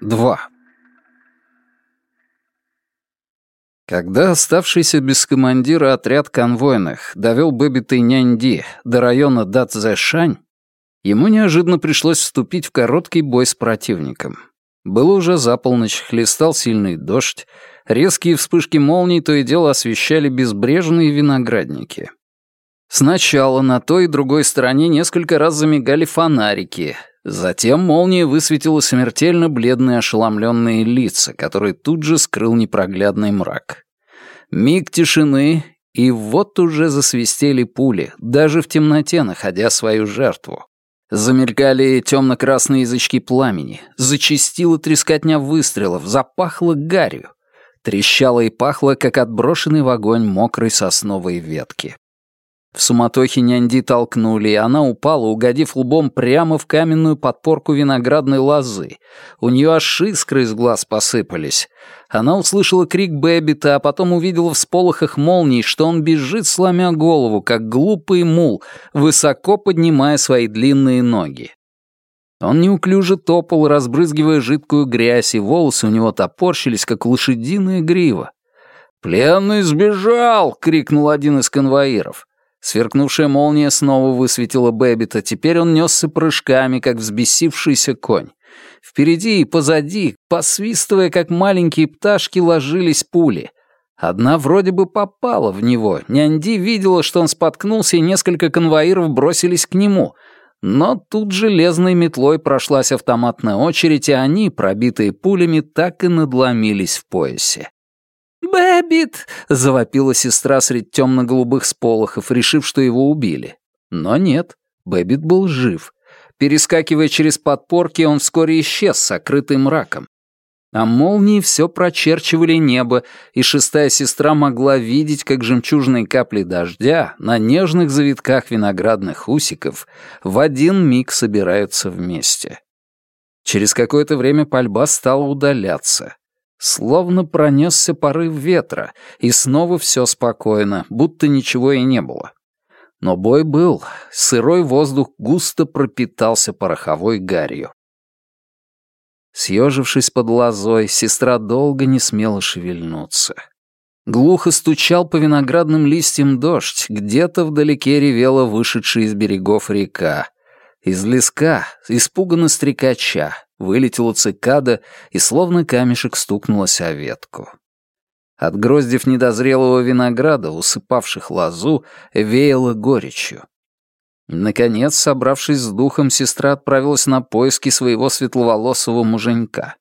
Два. Когда оставшийся без командира отряд конвойных довел Бэббита и нянь-Ди до района Дат-Зэ-Шань, ему неожиданно пришлось вступить в короткий бой с противником. Было уже за полночь, хлестал сильный дождь, резкие вспышки молний то и дело освещали безбрежные виноградники. Сначала на той и другой стороне несколько раз замигали фонарики, затем молния высветила смертельно бледные ошеломленные лица, которые тут же скрыл непроглядный мрак. Миг тишины, и вот уже засвистели пули, даже в темноте находя свою жертву. Замелькали темно-красные язычки пламени, зачистила трескотня выстрелов, запахло гарью. Трещало и пахло, как отброшенный в огонь мокрой сосновой ветки. В суматохе Нянди толкнули, и она упала, угодив лбом прямо в каменную подпорку виноградной лозы. У нее аж искры из глаз посыпались. Она услышала крик Бэббита, а потом увидела в сполохах молний, что он бежит, сломя голову, как глупый мул, высоко поднимая свои длинные ноги. Он неуклюже топал, разбрызгивая жидкую грязь, и волосы у него топорщились, как лошадиная грива. «Пленный сбежал!» — крикнул один из конвоиров. Сверкнувшая молния снова высветила Бэббита, теперь он несся прыжками, как взбесившийся конь. Впереди и позади, посвистывая, как маленькие пташки, ложились пули. Одна вроде бы попала в него. Нянди видела, что он споткнулся, и несколько конвоиров бросились к нему. Но тут железной метлой прошлась автоматная очередь, и они, пробитые пулями, так и надломились в поясе. «Бэббит!» — завопила сестра средь темно-голубых сполохов, решив, что его убили. Но нет, Бэббит был жив. Перескакивая через подпорки, он вскоре исчез, сокрытый мраком. А молнии все прочерчивали небо, и шестая сестра могла видеть, как жемчужные капли дождя на нежных завитках виноградных усиков в один миг собираются вместе. Через какое-то время пальба стала удаляться. Словно пронесся порыв ветра, и снова все спокойно, будто ничего и не было. Но бой был, сырой воздух густо пропитался пороховой гарью. Съежившись под лозой, сестра долго не смела шевельнуться. Глухо стучал по виноградным листьям дождь, где-то вдалеке ревела вышедшая из берегов река. Из леска, испуганно стрекача, вылетела цикада и словно камешек стукнулась о ветку. От гроздев недозрелого винограда, усыпавших лозу, веяло горечью. Наконец, собравшись с духом, сестра отправилась на поиски своего светловолосого муженька.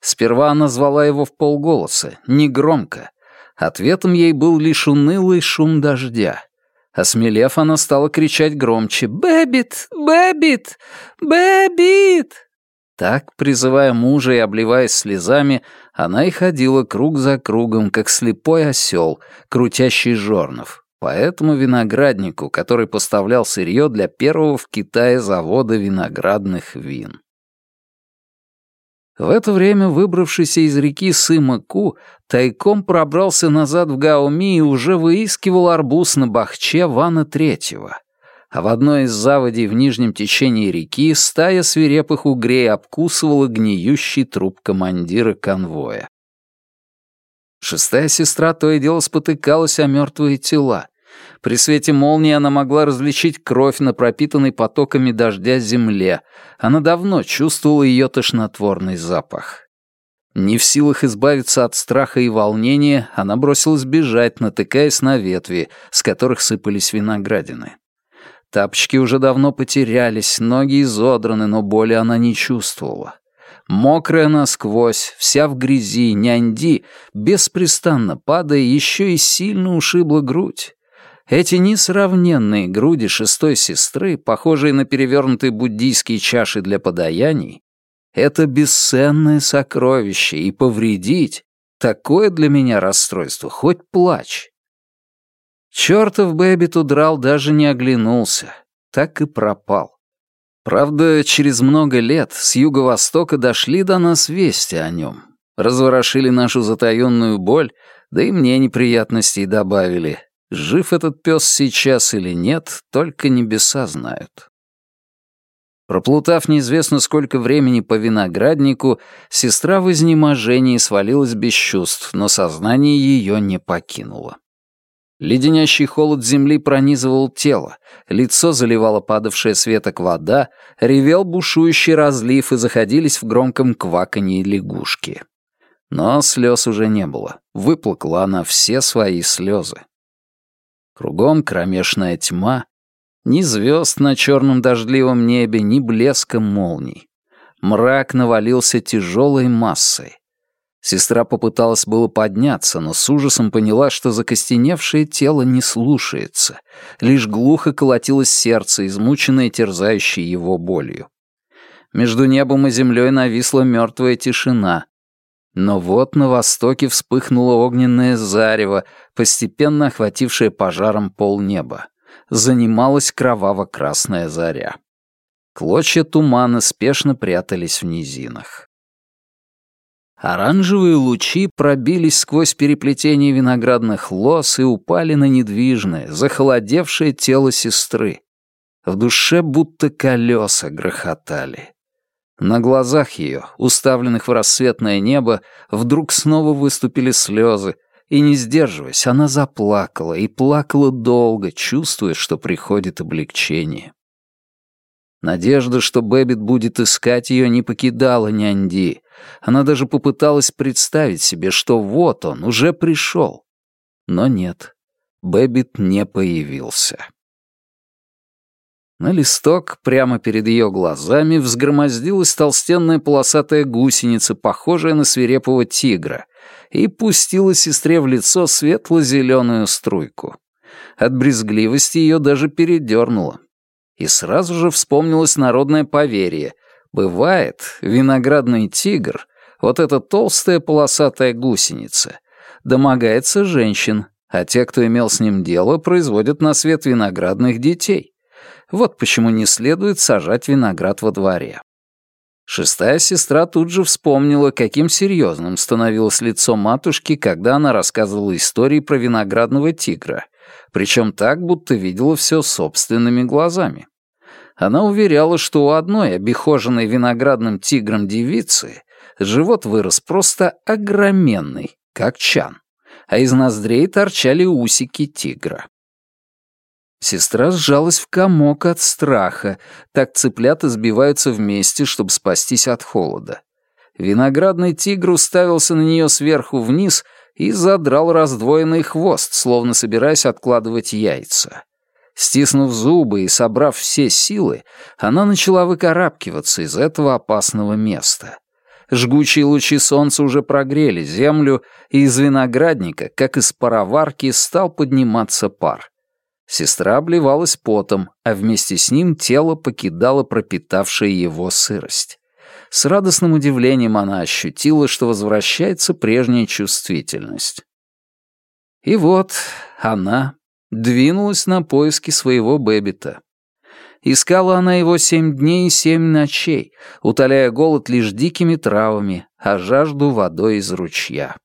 Сперва она звала его вполголоса, негромко. Ответом ей был лишь унылый шум дождя. Осмелев, она стала кричать громче «Бэббит! Бэббит! Бэббит!» Так, призывая мужа и обливаясь слезами, она и ходила круг за кругом, как слепой осел, крутящий жёрнов, по этому винограднику, который поставлял сырье для первого в Китае завода виноградных вин. В это время выбравшийся из реки Сыма-Ку тайком пробрался назад в Гаоми и уже выискивал арбуз на бахче Вана Третьего а в одной из заводей в нижнем течении реки стая свирепых угрей обкусывала гниющий труп командира конвоя. Шестая сестра то и дело спотыкалась о мертвые тела. При свете молнии она могла различить кровь на пропитанной потоками дождя земле. Она давно чувствовала ее тошнотворный запах. Не в силах избавиться от страха и волнения, она бросилась бежать, натыкаясь на ветви, с которых сыпались виноградины. Тапочки уже давно потерялись, ноги изодраны, но боли она не чувствовала. Мокрая насквозь, вся в грязи, нянди, беспрестанно падая, еще и сильно ушибла грудь. Эти несравненные груди шестой сестры, похожие на перевернутые буддийские чаши для подаяний, это бесценное сокровище, и повредить — такое для меня расстройство, хоть плачь. Чёртов Бэббит удрал, даже не оглянулся. Так и пропал. Правда, через много лет с юго-востока дошли до нас вести о нем. Разворошили нашу затаённую боль, да и мне неприятностей добавили. Жив этот пес сейчас или нет, только небеса знают. Проплутав неизвестно сколько времени по винограднику, сестра в изнеможении свалилась без чувств, но сознание ее не покинуло. Леденящий холод земли пронизывал тело, лицо заливало падавшая с веток вода, ревел бушующий разлив и заходились в громком кваканье лягушки. Но слез уже не было, выплакала она все свои слезы. Кругом кромешная тьма, ни звезд на черном дождливом небе, ни блеска молний. Мрак навалился тяжелой массой. Сестра попыталась было подняться, но с ужасом поняла, что закостеневшее тело не слушается. Лишь глухо колотилось сердце, измученное терзающей его болью. Между небом и землей нависла мертвая тишина. Но вот на востоке вспыхнуло огненное зарево, постепенно охватившее пожаром полнеба. Занималась кроваво-красная заря. Клочья тумана спешно прятались в низинах. Оранжевые лучи пробились сквозь переплетение виноградных лоз и упали на недвижное, захолодевшее тело сестры. В душе будто колеса грохотали. На глазах ее, уставленных в рассветное небо, вдруг снова выступили слезы, и, не сдерживаясь, она заплакала и плакала долго, чувствуя, что приходит облегчение. Надежда, что Бэббит будет искать ее, не покидала Нянди. Она даже попыталась представить себе, что вот он, уже пришел. Но нет, Бэббит не появился. На листок прямо перед ее глазами взгромоздилась толстенная полосатая гусеница, похожая на свирепого тигра, и пустила сестре в лицо светло-зеленую струйку. От брезгливости ее даже передернуло. И сразу же вспомнилось народное поверье. Бывает, виноградный тигр, вот эта толстая полосатая гусеница, домогается женщин, а те, кто имел с ним дело, производят на свет виноградных детей. Вот почему не следует сажать виноград во дворе. Шестая сестра тут же вспомнила, каким серьезным становилось лицо матушки, когда она рассказывала истории про виноградного тигра, причем так, будто видела все собственными глазами. Она уверяла, что у одной обихоженной виноградным тигром девицы живот вырос просто огроменный, как чан, а из ноздрей торчали усики тигра. Сестра сжалась в комок от страха, так цыплята сбиваются вместе, чтобы спастись от холода. Виноградный тигр уставился на нее сверху вниз и задрал раздвоенный хвост, словно собираясь откладывать яйца. Стиснув зубы и собрав все силы, она начала выкарабкиваться из этого опасного места. Жгучие лучи солнца уже прогрели землю, и из виноградника, как из пароварки, стал подниматься пар. Сестра обливалась потом, а вместе с ним тело покидало пропитавшая его сырость. С радостным удивлением она ощутила, что возвращается прежняя чувствительность. И вот она двинулась на поиски своего Бэббита. Искала она его семь дней и семь ночей, утоляя голод лишь дикими травами, а жажду водой из ручья.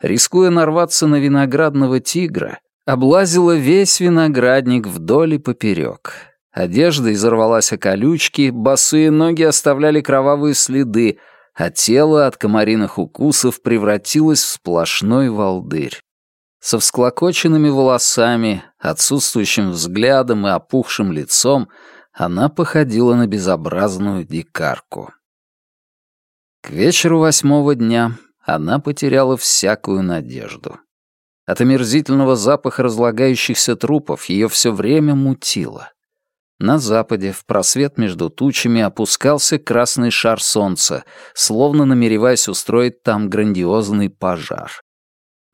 Рискуя нарваться на виноградного тигра, облазила весь виноградник вдоль и поперек. Одежда изорвалась о колючки, босые ноги оставляли кровавые следы, а тело от комариных укусов превратилось в сплошной волдырь. Со всклокоченными волосами, отсутствующим взглядом и опухшим лицом она походила на безобразную дикарку. К вечеру восьмого дня она потеряла всякую надежду. От омерзительного запаха разлагающихся трупов ее все время мутило. На западе, в просвет между тучами, опускался красный шар солнца, словно намереваясь устроить там грандиозный пожар.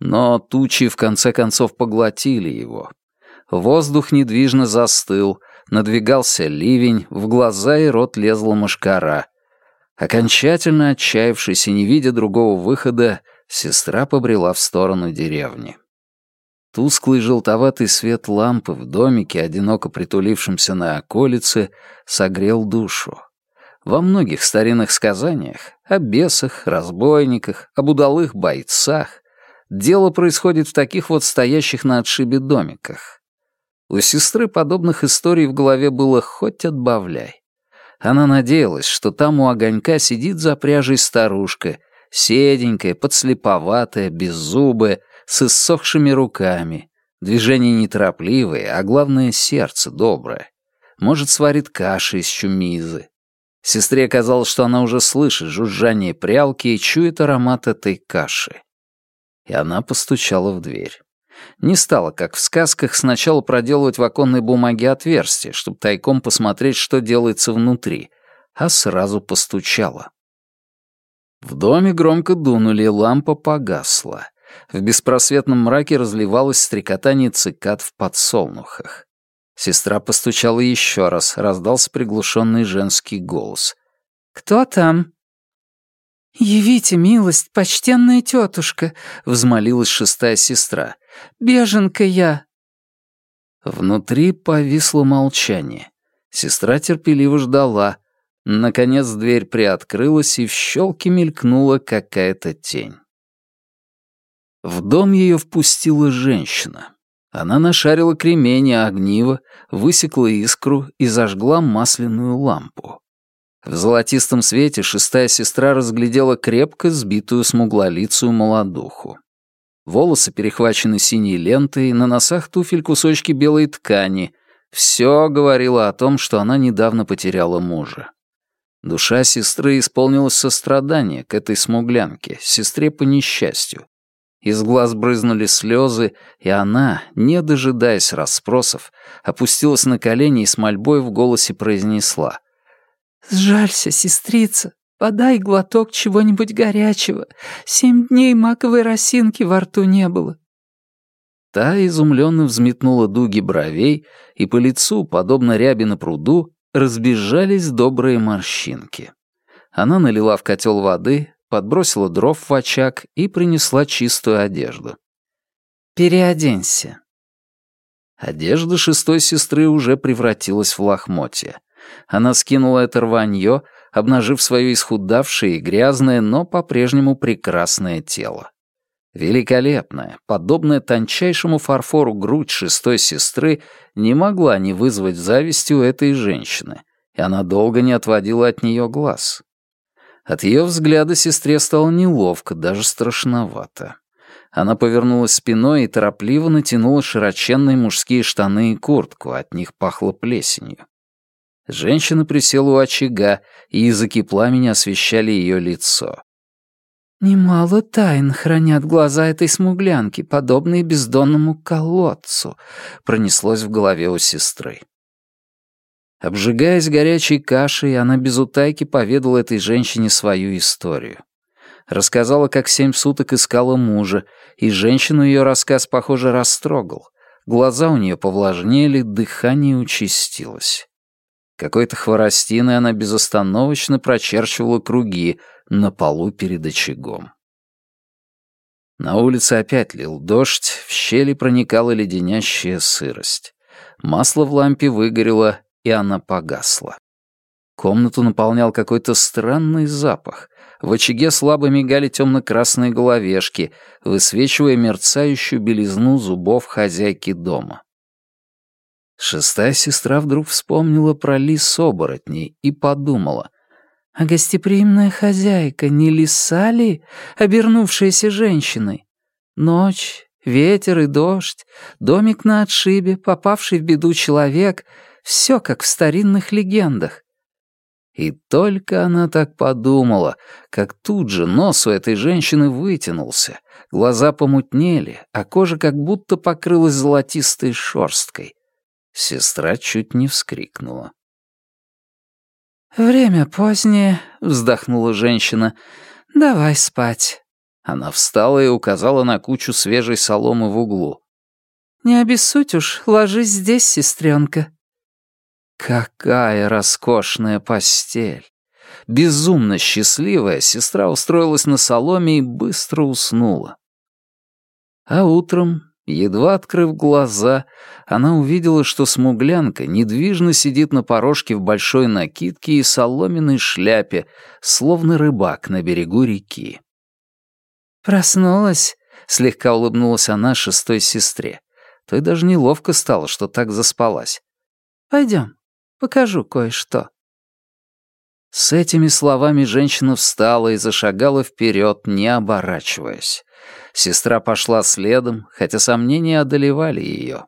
Но тучи в конце концов поглотили его. Воздух недвижно застыл, надвигался ливень, в глаза и рот лезла мошкара. Окончательно отчаявшись и не видя другого выхода, сестра побрела в сторону деревни. Тусклый желтоватый свет лампы в домике, одиноко притулившемся на околице, согрел душу. Во многих старинных сказаниях о бесах, разбойниках, об удалых бойцах Дело происходит в таких вот стоящих на отшибе домиках. У сестры подобных историй в голове было хоть отбавляй. Она надеялась, что там у огонька сидит за пряжей старушка, седенькая, подслеповатая, беззубая, с иссохшими руками, движения неторопливые, а главное, сердце доброе. Может, сварит каши из чумизы. Сестре казалось, что она уже слышит жужжание прялки и чует аромат этой каши. И она постучала в дверь. Не стала, как в сказках, сначала проделывать в оконной бумаге отверстие, чтобы тайком посмотреть, что делается внутри, а сразу постучала. В доме громко дунули, лампа погасла. В беспросветном мраке разливалось стрекотание цикад в подсолнухах. Сестра постучала еще раз, раздался приглушенный женский голос. «Кто там?» «Явите милость, почтенная тетушка», — взмолилась шестая сестра. «Беженка я». Внутри повисло молчание. Сестра терпеливо ждала. Наконец дверь приоткрылась, и в щелке мелькнула какая-то тень. В дом ее впустила женщина. Она нашарила кремень и огниво, высекла искру и зажгла масляную лампу. В золотистом свете шестая сестра разглядела крепко сбитую смуглолицую молодуху. Волосы перехвачены синей лентой, на носах туфель кусочки белой ткани. Все говорило о том, что она недавно потеряла мужа. Душа сестры исполнилась сострадания к этой смуглянке, сестре по несчастью. Из глаз брызнули слезы, и она, не дожидаясь расспросов, опустилась на колени и с мольбой в голосе произнесла. «Сжалься, сестрица, подай глоток чего-нибудь горячего. Семь дней маковой росинки во рту не было». Та изумленно взметнула дуги бровей, и по лицу, подобно ряби на пруду, разбежались добрые морщинки. Она налила в котел воды, подбросила дров в очаг и принесла чистую одежду. «Переоденься». Одежда шестой сестры уже превратилась в лохмотья. Она скинула это рванье, обнажив свое исхудавшее и грязное, но по-прежнему прекрасное тело. Великолепная, подобная тончайшему фарфору грудь шестой сестры не могла не вызвать зависти у этой женщины, и она долго не отводила от нее глаз. От ее взгляда сестре стало неловко, даже страшновато. Она повернулась спиной и торопливо натянула широченные мужские штаны и куртку, от них пахло плесенью. Женщина присела у очага, и языки пламени освещали ее лицо. «Немало тайн хранят глаза этой смуглянки, подобные бездонному колодцу», — пронеслось в голове у сестры. Обжигаясь горячей кашей, она без утайки поведала этой женщине свою историю. Рассказала, как семь суток искала мужа, и женщину ее рассказ, похоже, растрогал. Глаза у нее повлажнели, дыхание участилось. Какой-то хворостиной она безостановочно прочерчивала круги на полу перед очагом. На улице опять лил дождь, в щели проникала леденящая сырость. Масло в лампе выгорело, и она погасла. Комнату наполнял какой-то странный запах. В очаге слабо мигали темно-красные головешки, высвечивая мерцающую белизну зубов хозяйки дома. Шестая сестра вдруг вспомнила про лис-оборотней и подумала, а гостеприимная хозяйка не лиса ли, обернувшаяся женщиной? Ночь, ветер и дождь, домик на отшибе, попавший в беду человек — все как в старинных легендах. И только она так подумала, как тут же нос у этой женщины вытянулся, глаза помутнели, а кожа как будто покрылась золотистой шерсткой. Сестра чуть не вскрикнула. «Время позднее», — вздохнула женщина. «Давай спать». Она встала и указала на кучу свежей соломы в углу. «Не обессудь уж, ложись здесь, сестренка. Какая роскошная постель! Безумно счастливая, сестра устроилась на соломе и быстро уснула. А утром, едва открыв глаза, она увидела, что смуглянка недвижно сидит на порожке в большой накидке и соломенной шляпе, словно рыбак на берегу реки. «Проснулась?» — слегка улыбнулась она шестой сестре. Той даже неловко стало, что так заспалась. «Пойдем, Покажу кое-что». С этими словами женщина встала и зашагала вперед, не оборачиваясь. Сестра пошла следом, хотя сомнения одолевали ее.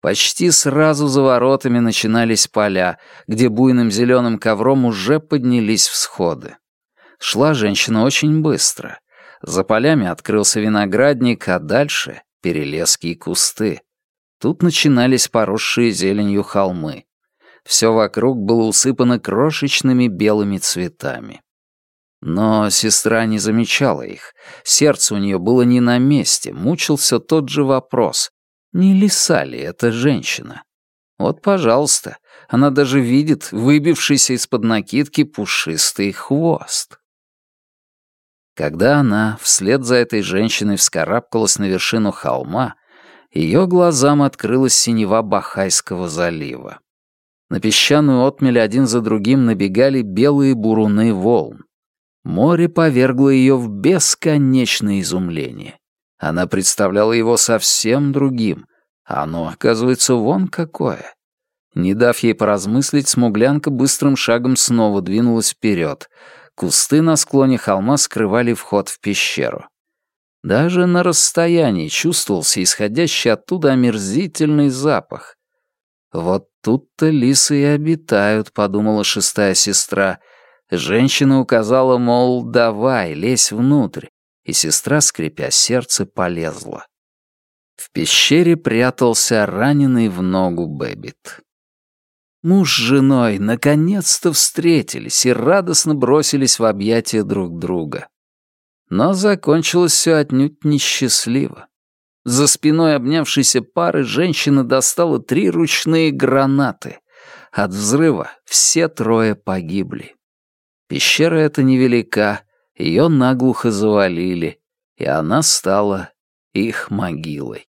Почти сразу за воротами начинались поля, где буйным зеленым ковром уже поднялись всходы. Шла женщина очень быстро. За полями открылся виноградник, а дальше — перелески и кусты. Тут начинались поросшие зеленью холмы. Все вокруг было усыпано крошечными белыми цветами. Но сестра не замечала их. Сердце у нее было не на месте, мучился тот же вопрос. Не лиса ли эта женщина? Вот, пожалуйста, она даже видит выбившийся из-под накидки пушистый хвост. Когда она вслед за этой женщиной вскарабкалась на вершину холма, ее глазам открылась синева Бахайского залива. На песчаную отмель один за другим набегали белые буруны волн. Море повергло ее в бесконечное изумление. Она представляла его совсем другим, а оно, оказывается, вон какое. Не дав ей поразмыслить, смуглянка быстрым шагом снова двинулась вперед. Кусты на склоне холма скрывали вход в пещеру. Даже на расстоянии чувствовался исходящий оттуда омерзительный запах. «Вот тут-то лисы и обитают», — подумала шестая сестра. Женщина указала, мол, давай, лезь внутрь, и сестра, скрепя сердце, полезла. В пещере прятался раненый в ногу Бэббит. Муж с женой наконец-то встретились и радостно бросились в объятия друг друга. Но закончилось все отнюдь несчастливо. За спиной обнявшейся пары женщина достала три ручные гранаты. От взрыва все трое погибли. Пещера эта невелика, ее наглухо завалили, и она стала их могилой.